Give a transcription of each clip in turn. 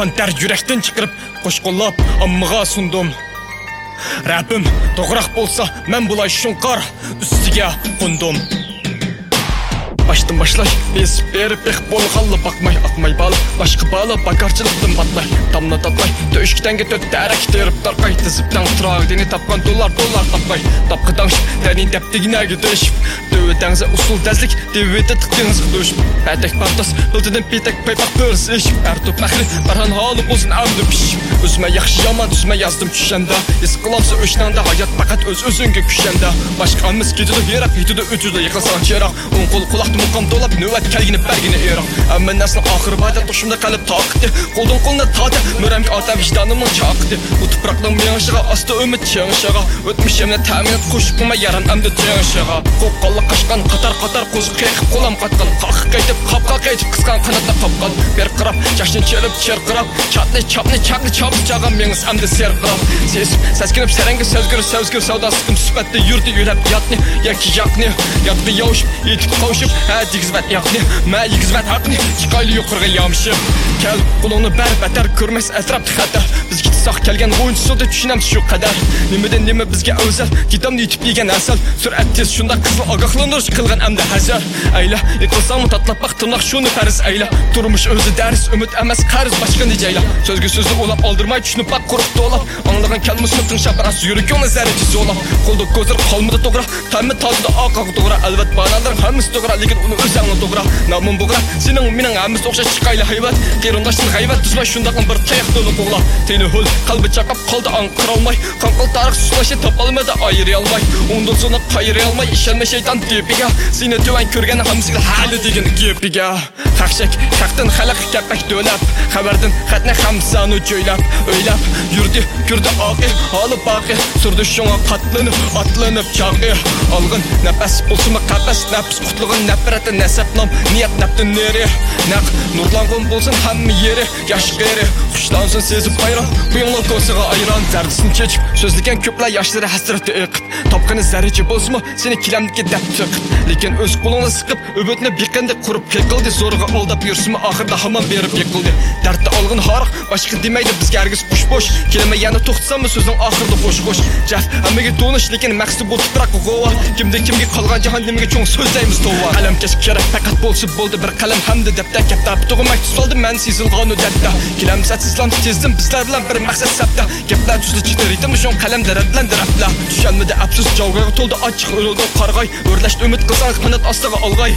қантар жүректен шықырып қошқолап аммыға сұндым. Рәпім, тоғырақ болса мен бұлай шұңқар үстіге құндым баштым башлаш бес беріп бек болғалы бақмай ақмай балы, башқы балы, бакарчылықтың батмай тамна татмай төшкітенге төт дәрәк теріп тарқай тізіптен тұрағы дене тапқан доллар доллар тапмай тапқы таңшып тәнин тәптігінәге дөшіп төе тәңзі ұсыл дәзлік деветі тықтыңыз дөшіп пәтек партас бұлтыдың петек пайпақ бөріс ешіп. Әр топ мәхрі бархан халы болсын әмді пішіп. Өзіме яқшы яман түсіме яздым түшенді ес қыламсы өшнанда хаят пақат өз өзіңге күшенді. Башқа амыз кетеді ерақ етеді өтеді yıkılsan çerak Un kol kulak muqam dolab növət kəlgini bərgini erak Əmmə nəsin axır badə tuşumda qəlib taqdı Vicdanımın çaktı Bu bir асты ümit Ötmüş emine қатар қатар қозы қолам қатқан қайтып қапқа қайтып қысқан қанатта berqirab qırap chelib çelib çerqırap Çatlı çaplı çaqlı çaplı çağam meniz serqirab. Serqırap Sesip səskinib sərəngi sözgür sözgür savda sıqım sübətli yurdu yürəb yatni Yaki yaqni yatqı yavuşub yetib qavuşub ha digizvət yaqni ma yigizvət haqni chiqayli yuqurg'a yomishib. Kal qulunu bar batar ko'rmas atrof xatar. Biz gitsoq kelgan o'yinchi suvda tushunamiz shu qadar. Nimadan nima bizga afzal Gidamni yutib yegan asal. Surat tez şunda qilgan amda hazar. Ayla həzər Əylə yıqılsam shuni farz ayla. Turmush o'zi Durmuş özü dərs ümid əməz qarız başqa necəylə Sözgü sözlü olab aldırmay düşünüb bak quruq dolab Anlığın kəlməsini tınşab ras yürük yolun zərrəcizi olab Qolda gözlər qalmadı doğra Təmmi tazıda aqaq doğra Əlbət banaların həmmisi doğra Lekin onu özəңni doğra Namın boğra Senin mening әміз оқша chiqayli haybat Qerundashın g'aybat tuzmay shundaqin bir tayoq to'li qo'g'la Teni hul qalbi chaqab qoldi anqirolmay Qanqil tariq suslashi topolmadi ayray olmay Undan so'ni qayray olmay ishonma shayton tepiga Seni tuvan ko'rgan hamsiga hali degan gepiga Haqshak haqdan xalq kapak to'lab Xabardan xatni hamsani joylab O'ylab yurdi kurdi oqi holi boqi Surdi shunga qatlanib otlanib chaqi Olg'in nafas bo'lsinmi qafas nafs qutlug'in nafrati nasab nom niyat naftin neri Naq nurlang'in bo'lsin hamma yeri yosh qeri xushlansin sezib bayram Bu ko'siga ayron Zardisin chechib So'zlagan ko'plar yoshlari hasratda iqib Topqini zarichi bo'lsimi Seni kilamdiki dab tiqib Lekin o'z qo'lingni siqib Ümitni biqindi qurib yiqildi Zo'rg'a aldab yursimi Oxirda hamon berib yiqildi. Dardda olg'in horiq Boshqa demaydi bizga hargiz xush bosh. Kelma yana to'xtasammi so'zing oxirida qo'sh qo'sh. Jaf hammaga to'nish lekin maqsad bu tuproq g'ova. Kimda kimga qolgan jahon nimaga cho'ng so'zlaymiz tovva. Qalamkash kerak faqat bo'lsa bo'ldi bir qalam hamda dabda katta tug'imak soldi man sezilg'onu dabda Kilamsat sizlam tezdim bizlar bilan bir maqsad sapda Gaplar tuzli chiti ritm shon qalam radlandi rapla Tushanmadi afsus javg'a to'ldi ochiq o'rildi qarg'oy O'rlashdi umid qilsan qanot ostiga olg'oy.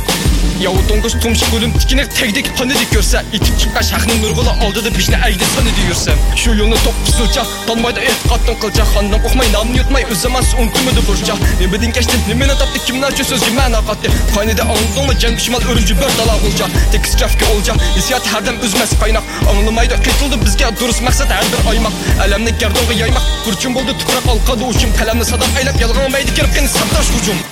Yavu to'ng'iz tumshi o'lim tikini tagdik qanidi ko'rsa. Itib chiqqan shahning nurg'ula oldida bishni aydi sanidi yursa Shu yo'lni to'qqizilcha tanmaydi e'tiqoddan qilcha xondan qo'rqmay nomni yutmay o'z zamonsi unutmadi burcha Nimadan kechdi nimani topdi kimlar uchun so'zga ma'no qotdi Qanida angladingmi jang dushman o'rinchi bir dala bo'lcha Tekis jafga olja hissiyat hardam o'zmas qaynoq Anglamaydi qitildi bizga durust maqsad har bir oymoq Alamni gardonga yaymoq Kurchun bo'ldi tuproq olqadi uchun qalamni sadam aylab yalg'onmaydi kirib qani sabdosh hujum